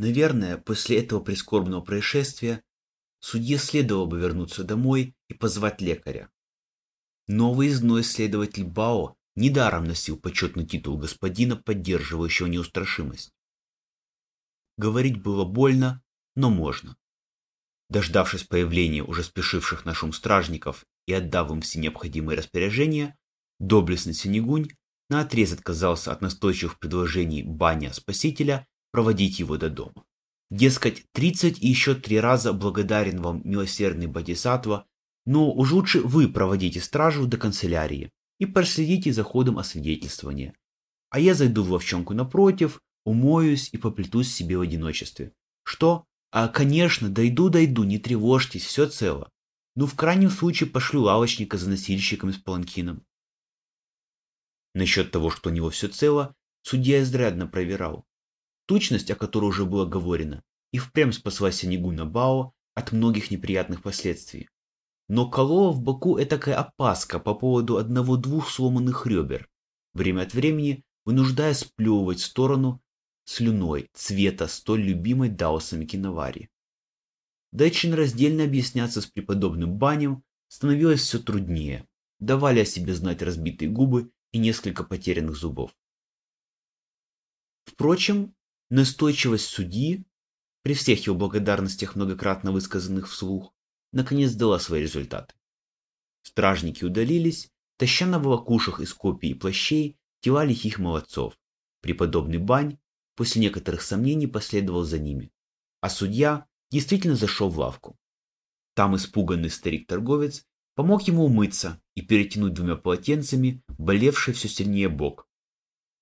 Наверное, после этого прискорбного происшествия судье следовало бы вернуться домой и позвать лекаря. Новый изной следователь Бао недаром носил почетный титул господина, поддерживающего неустрашимость. Говорить было больно, но можно. Дождавшись появления уже спешивших на шум стражников и отдав им все необходимые распоряжения, доблестный Синегунь наотрез отказался от настойчивых предложений баня спасителя проводить его до дома. Дескать, тридцать и еще три раза благодарен вам милосердный Бодисатва, но уж лучше вы проводите стражу до канцелярии и проследите за ходом освидетельствования. А я зайду в ловчонку напротив, умоюсь и поплетусь себе в одиночестве. Что? А, конечно, дойду-дойду, не тревожьтесь, все цело. Ну, в крайнем случае пошлю лавочника за носильщиком с паланкином. Насчет того, что у него все цело, судья изрядно проверял. Тучность, о которой уже было говорено, и впрямь спасла Синегуна Бао от многих неприятных последствий. Но колола в боку этакая опаска по поводу одного-двух сломанных ребер, время от времени вынуждая сплевывать в сторону слюной цвета столь любимой даосами киновари. Дальше раздельно объясняться с преподобным банем становилось все труднее, давали о себе знать разбитые губы и несколько потерянных зубов. Впрочем, настойчивость судьи, при всех его благодарностях, многократно высказанных вслух, наконец дала свои результаты. Стражники удалились, таща на волокушах из копий и плащей тела лихих молодцов. Преподобный Бань после некоторых сомнений последовал за ними, а судья действительно зашел в лавку. Там испуганный старик-торговец помог ему умыться и перетянуть двумя полотенцами болевший все сильнее бок,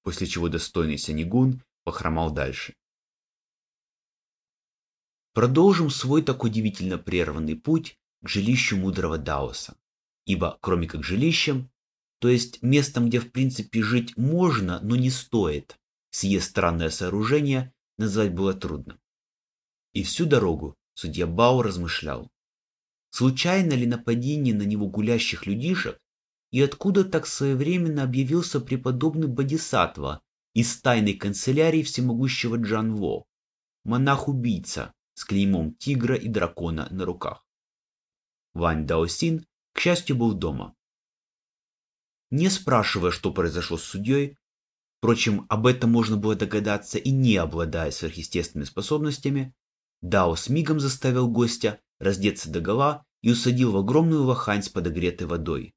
после чего достойный Сянигун похромал дальше. Продолжим свой так удивительно прерванный путь к жилищу мудрого Даоса, ибо кроме как жилищем, то есть местом, где в принципе жить можно, но не стоит, сие странное сооружение назвать было трудно. И всю дорогу судья Бао размышлял, случайно ли нападение на него гулящих людишек и откуда так своевременно объявился преподобный Бодисатва из тайной канцелярии всемогущего Джанво, монах-убийца с клеймом тигра и дракона на руках. Вань Даосин, к счастью, был дома. Не спрашивая, что произошло с судьей, впрочем, об этом можно было догадаться и не обладая сверхъестественными способностями, Дао с мигом заставил гостя раздеться догола и усадил в огромную лохань с подогретой водой,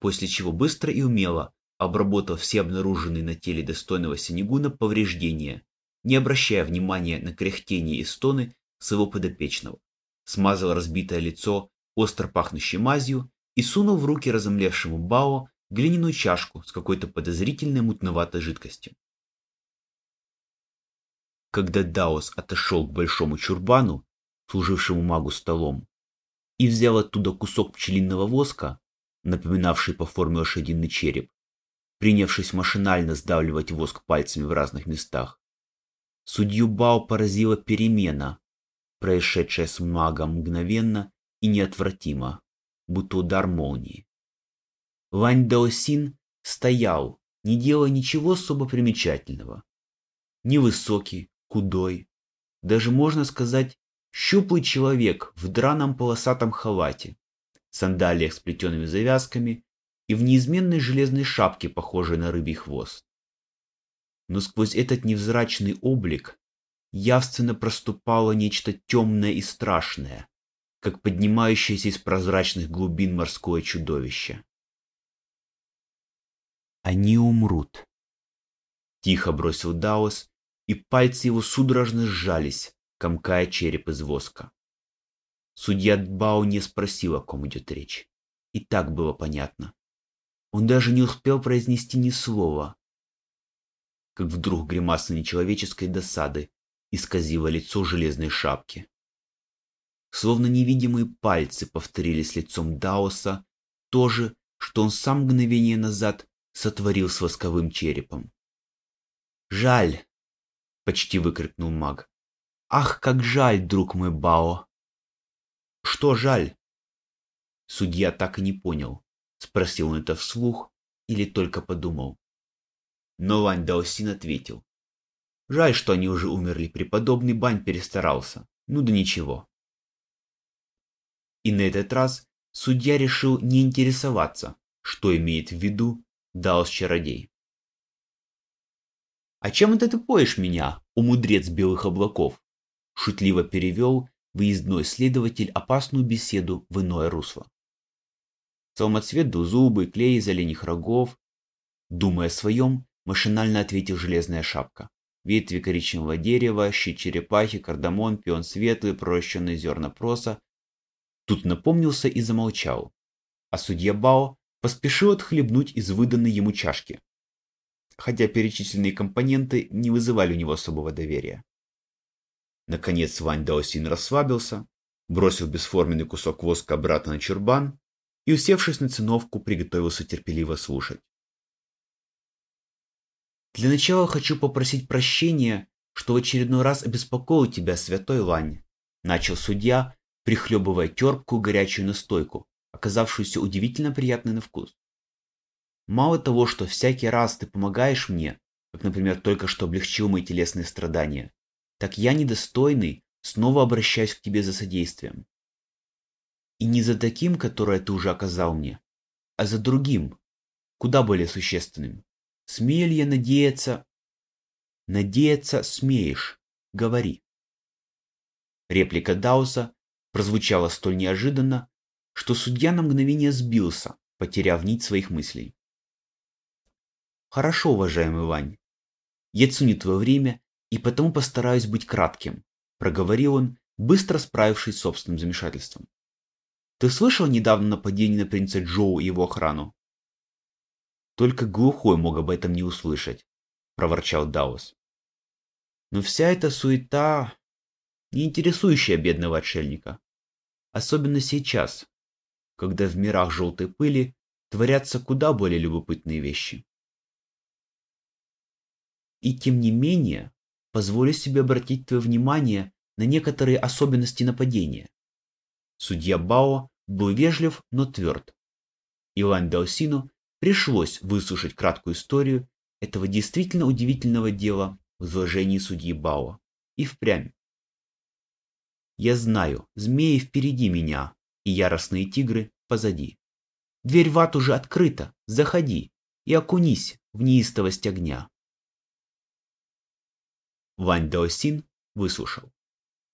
после чего быстро и умело обработал все обнаруженные на теле достойного Синегуна повреждения, не обращая внимания на кряхтение и стоны своего подопечного, смазал разбитое лицо остро пахнущей мазью и сунул в руки разомлевшему Бао глиняную чашку с какой-то подозрительной мутноватой жидкостью. Когда Даос отошел к большому чурбану, служившему магу столом, и взял оттуда кусок пчелиного воска, напоминавший по форме лошадиный череп, принявшись машинально сдавливать воск пальцами в разных местах. Судью Бао поразила перемена, происшедшая с магом мгновенно и неотвратимо, будто удар молнии. Вань Даосин стоял, не делая ничего особо примечательного. Невысокий, худой, даже можно сказать, щуплый человек в драном полосатом халате, сандалиях с плетеными завязками и в неизменной железной шапке, похожей на рыбий хвост. Но сквозь этот невзрачный облик явственно проступало нечто темное и страшное, как поднимающееся из прозрачных глубин морское чудовище. Они умрут. Тихо бросил Даос, и пальцы его судорожно сжались, комкая череп из воска. Судья Бао не спросил, о ком идет речь. И так было понятно. Он даже не успел произнести ни слова, как вдруг гримаса нечеловеческой досады исказила лицо железной шапки. Словно невидимые пальцы повторили с лицом Даоса то же, что он сам мгновение назад сотворил с восковым черепом. «Жаль!» — почти выкрикнул маг. «Ах, как жаль, друг мой Бао!» «Что жаль?» Судья так и не понял, спросил он это вслух или только подумал. Но Лань Даосин ответил. Жаль, что они уже умерли, преподобный Бань перестарался. Ну да ничего. И на этот раз судья решил не интересоваться, что имеет в виду Даос-чародей. «А чем это ты поешь меня, о мудрец белых облаков?» Шутливо перевел выездной следователь опасную беседу в иное русло. Целмоцвет зубы, клей из оленьих рогов. Думая о своем, машинально ответил железная шапка. Ветви коричневого дерева, щит черепахи, кардамон, пион светлый, проращенные зерна проса. Тут напомнился и замолчал. А судья Бао поспешил отхлебнуть из выданной ему чашки. Хотя перечисленные компоненты не вызывали у него особого доверия. Наконец Вань Даосин расслабился, бросил бесформенный кусок воска обратно на чурбан и, усевшись на циновку, приготовился терпеливо слушать. «Для начала хочу попросить прощения, что в очередной раз обеспокоил тебя, святой Лань», начал судья, прихлебывая терпкую горячую настойку, оказавшуюся удивительно приятной на вкус. Мало того, что всякий раз ты помогаешь мне, как, например, только что облегчил мои телесные страдания, так я недостойный снова обращаюсь к тебе за содействием. И не за таким, которое ты уже оказал мне, а за другим, куда более существенным. Смею ли я надеяться? Надеяться смеешь, говори. Реплика Дауса прозвучала столь неожиданно, что судья на мгновение сбился, потеряв нить своих мыслей. Хорошо, уважаемый Вань. Я ценю твое время и потому постараюсь быть кратким, проговорил он, быстро справившись с собственным замешательством. Ты слышал недавно нападение на принца Джоу и его охрану? Только глухой мог об этом не услышать, проворчал Даус. Но вся эта суета, не интересующая бедного отшельника, особенно сейчас, когда в мирах желтой пыли творятся куда более любопытные вещи. И тем не менее, позволю себе обратить твое внимание на некоторые особенности нападения. Судья Бао был вежлив, но тверд. Иван Даосину пришлось выслушать краткую историю этого действительно удивительного дела в изложении судьи Бао. И впрямь. Я знаю, змеи впереди меня, и яростные тигры позади. Дверь в ад уже открыта, заходи и окунись в неистовость огня. Вань Даосин выслушал.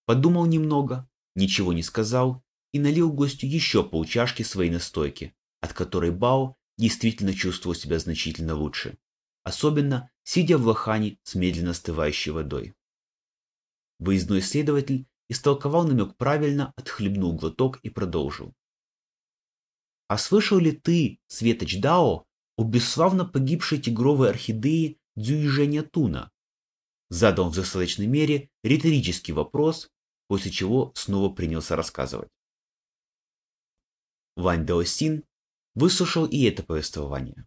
Подумал немного, ничего не сказал и налил гостю еще полчашки своей настойки, от которой Бао действительно чувствовал себя значительно лучше, особенно сидя в лохане с медленно остывающей водой. Выездной следователь истолковал намек правильно, отхлебнул глоток и продолжил. «А слышал ли ты, Светоч Дао, о бесславно погибшей тигровой орхидеи Дзюйжэня Туна, Задал в достаточной мере риторический вопрос, после чего снова принялся рассказывать. Вань Даосин выслушал и это повествование.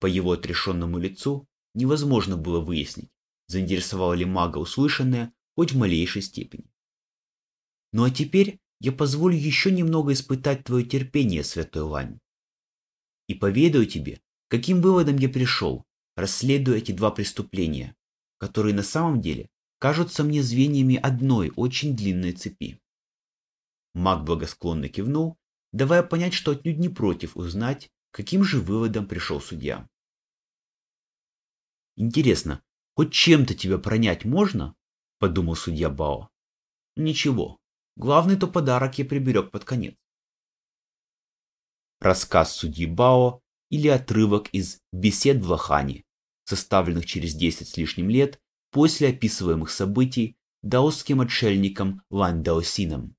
По его отрешенному лицу невозможно было выяснить, заинтересовало ли мага услышанное хоть в малейшей степени. Ну а теперь я позволю еще немного испытать твое терпение, святой Лань. И поведаю тебе, каким выводом я пришел, расследуя эти два преступления, которые на самом деле кажутся мне звеньями одной очень длинной цепи. Маг благосклонно кивнул, давая понять, что отнюдь не против узнать, каким же выводом пришел судья. «Интересно, хоть чем-то тебя пронять можно?» – подумал судья Бао. «Ничего, главный то подарок я приберег под конец». Рассказ судьи Бао или отрывок из «Бесед в Лохане» составленных через 10 с лишним лет после описываемых событий даосским отшельником Ван Даосином.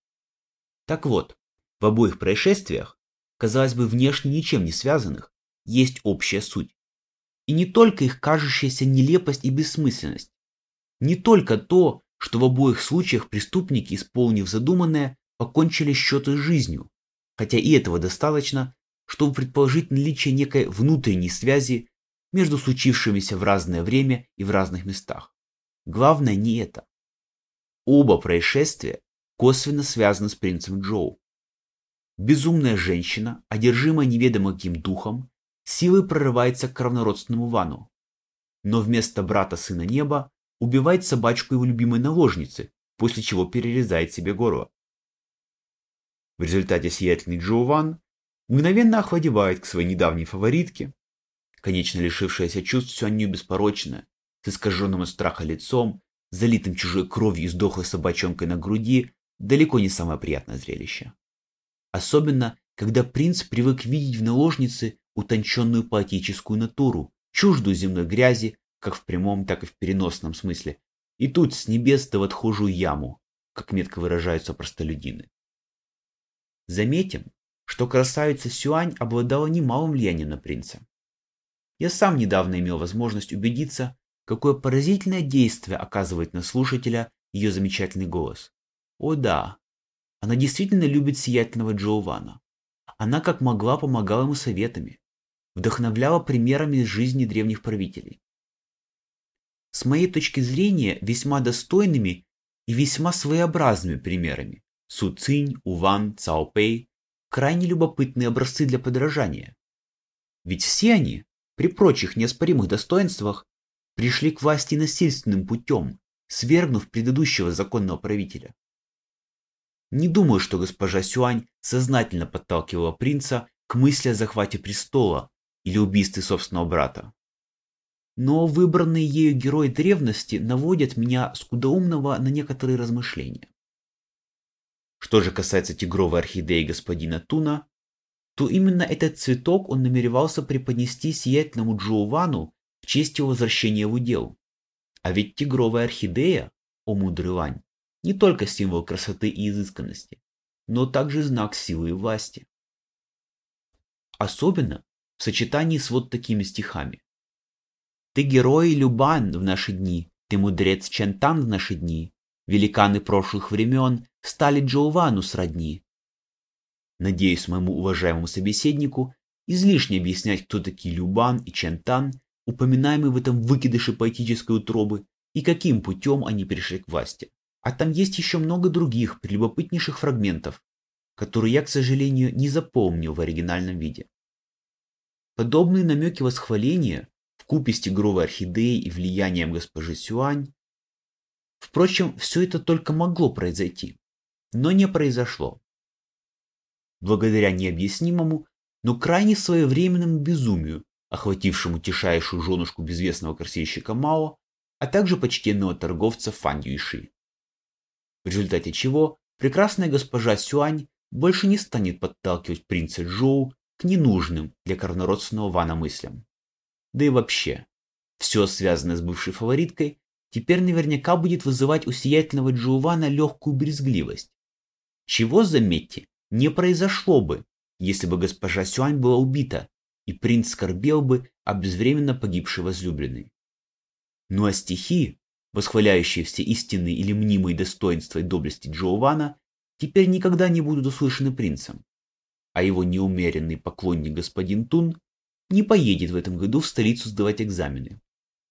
Так вот, в обоих происшествиях, казалось бы, внешне ничем не связанных, есть общая суть. И не только их кажущаяся нелепость и бессмысленность, не только то, что в обоих случаях преступники, исполнив задуманное, покончили счеты с жизнью, хотя и этого достаточно, чтобы предположить наличие некой внутренней связи между случившимися в разное время и в разных местах. Главное не это. Оба происшествия косвенно связаны с принцем Джоу. Безумная женщина, одержимая неведомо каким духом, силой прорывается к равнородственному Вану. Но вместо брата сына неба убивает собачку его любимой наложницы, после чего перерезает себе горло. В результате сиятельный Джоуван мгновенно охладевает к своей недавней фаворитке, конечно лишившаяся чувств Сюанью беспорочная, с искаженным от страха лицом, залитым чужой кровью и сдохлой собачонкой на груди, далеко не самое приятное зрелище. Особенно, когда принц привык видеть в наложнице утонченную поэтическую натуру, чуждую земной грязи, как в прямом, так и в переносном смысле, и тут с небес да в отхожую яму, как метко выражаются простолюдины. Заметим, что красавица Сюань обладала немалым влиянием на принца. Я сам недавно имел возможность убедиться, какое поразительное действие оказывает на слушателя ее замечательный голос. О да, она действительно любит сиятельного Джоувана. Она как могла помогала ему советами, вдохновляла примерами из жизни древних правителей. С моей точки зрения, весьма достойными и весьма своеобразными примерами Су Цинь, Уван, Цао Пэй – крайне любопытные образцы для подражания. Ведь все они, при прочих неоспоримых достоинствах, пришли к власти насильственным путем, свергнув предыдущего законного правителя. Не думаю, что госпожа Сюань сознательно подталкивала принца к мысли о захвате престола или убийстве собственного брата. Но выбранные ею герои древности наводят меня скудоумного на некоторые размышления. Что же касается тигровой орхидеи господина Туна, то именно этот цветок он намеревался преподнести сиятельному Джоувану в честь его возвращения в удел. А ведь тигровая орхидея, о мудрый лань, не только символ красоты и изысканности, но также знак силы и власти. Особенно в сочетании с вот такими стихами. Ты герой Любан в наши дни, ты мудрец Чентан в наши дни, великаны прошлых времен стали Джоувану сродни. Надеюсь, моему уважаемому собеседнику излишне объяснять, кто такие Любан и Чентан, упоминаемые в этом выкидыше поэтической утробы, и каким путем они пришли к власти. А там есть еще много других прелюбопытнейших фрагментов, которые я, к сожалению, не запомнил в оригинальном виде. Подобные намеки восхваления, в купе с тигровой орхидеей и влиянием госпожи Сюань, впрочем, все это только могло произойти, но не произошло. Благодаря необъяснимому, но крайне своевременному безумию, охватившему тишайшую женушку безвестного корсейщика Мао, а также почтенного торговца Фан Юйши в результате чего прекрасная госпожа Сюань больше не станет подталкивать принца Джоу к ненужным для коронародственного Вана мыслям. Да и вообще, все связанное с бывшей фавориткой теперь наверняка будет вызывать у сиятельного Джоувана легкую брезгливость. Чего, заметьте, не произошло бы, если бы госпожа Сюань была убита, и принц скорбел бы о безвременно погибшей возлюбленной. Ну а стихи, восхваляющие все истинные или мнимые достоинства и доблести Джоувана, теперь никогда не будут услышаны принцем, а его неумеренный поклонник господин Тун не поедет в этом году в столицу сдавать экзамены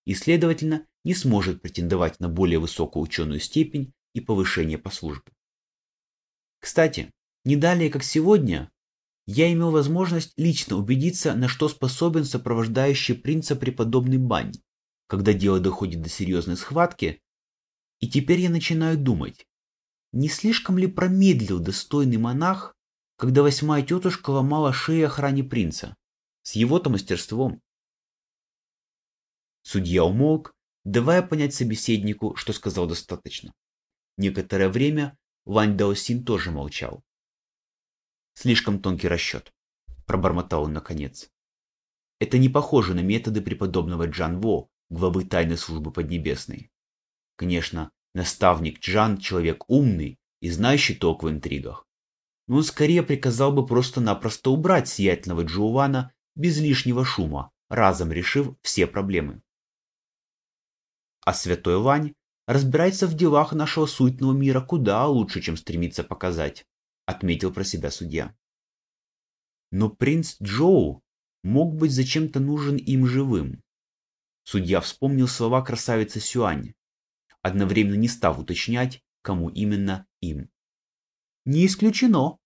и, следовательно, не сможет претендовать на более высокую ученую степень и повышение по службе. Кстати, не далее как сегодня, я имел возможность лично убедиться, на что способен сопровождающий принца преподобный Бань, когда дело доходит до серьезной схватки, и теперь я начинаю думать, не слишком ли промедлил достойный монах, когда восьмая тетушка ломала шею охране принца, с его-то мастерством. Судья умолк, давая понять собеседнику, что сказал достаточно. Некоторое время Вань Даосин тоже молчал. Слишком тонкий расчет, пробормотал он наконец. Это не похоже на методы преподобного Джан Во, главы тайной службы Поднебесной. Конечно, наставник Джан человек умный и знающий толк в интригах. Но он скорее приказал бы просто-напросто убрать сиятельного Джоувана без лишнего шума, разом решив все проблемы. А святой Вань разбирается в делах нашего суетного мира куда лучше, чем стремится показать, отметил про себя судья. Но принц Джоу мог быть зачем-то нужен им живым. Судья вспомнил слова красавицы Сюань, одновременно не став уточнять, кому именно им. «Не исключено!»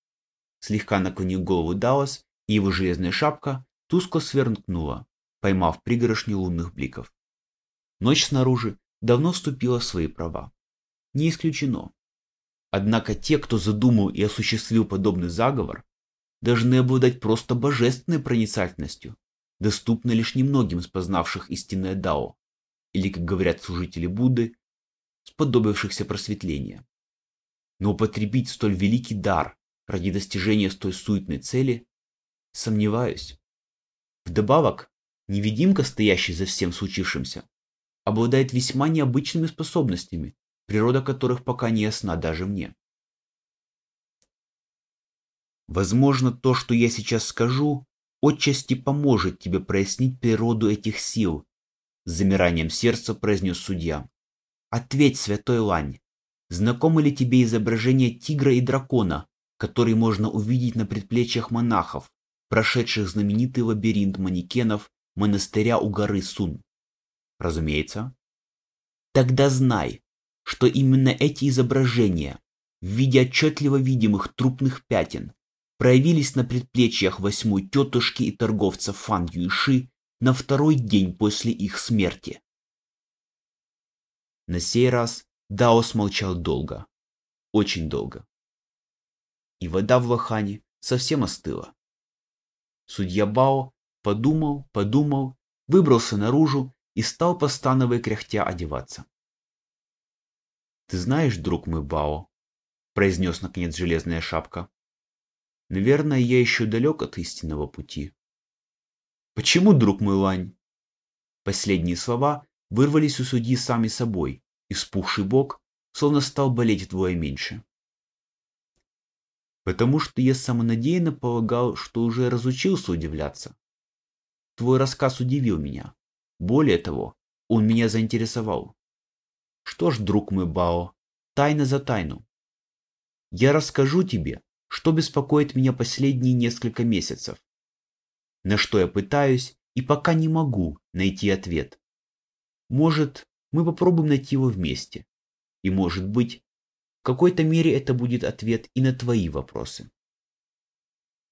Слегка наклонил голову Даос, и его железная шапка тускло сверкнула, поймав пригорошни лунных бликов. Ночь снаружи давно вступила в свои права. Не исключено. Однако те, кто задумал и осуществил подобный заговор, должны обладать просто божественной проницательностью, доступной лишь немногим из познавших истинное Дао, или, как говорят служители Будды, сподобившихся просветления. Но употребить столь великий дар ради достижения столь суетной цели, сомневаюсь. Вдобавок, невидимка, стоящий за всем случившимся, обладает весьма необычными способностями, природа которых пока не ясна даже мне. Возможно, то, что я сейчас скажу, отчасти поможет тебе прояснить природу этих сил, с замиранием сердца произнес судья. Ответь, святой Лань, знакомо ли тебе изображение тигра и дракона, который можно увидеть на предплечьях монахов, прошедших знаменитый лабиринт манекенов монастыря у горы Сун? Разумеется. Тогда знай, что именно эти изображения в виде отчетливо видимых трупных пятен проявились на предплечьях восьмой тетушки и торговца Фан Юйши на второй день после их смерти. На сей раз Даос молчал долго, очень долго. И вода в лохане совсем остыла. Судья Бао подумал, подумал, выбрался наружу и стал постановой кряхтя одеваться. «Ты знаешь, друг мой Бао», — произнес наконец железная шапка, — «наверное, я еще далек от истинного пути». «Почему, друг мой Лань?» Последние слова вырвались у судьи сами собой, и спухший бок словно стал болеть вдвое меньше. «Потому что я самонадеянно полагал, что уже разучился удивляться. Твой рассказ удивил меня. Более того, он меня заинтересовал. Что ж, друг мой Бао, тайна за тайну. Я расскажу тебе, что беспокоит меня последние несколько месяцев. На что я пытаюсь и пока не могу найти ответ. Может, мы попробуем найти его вместе. И может быть, в какой-то мере это будет ответ и на твои вопросы.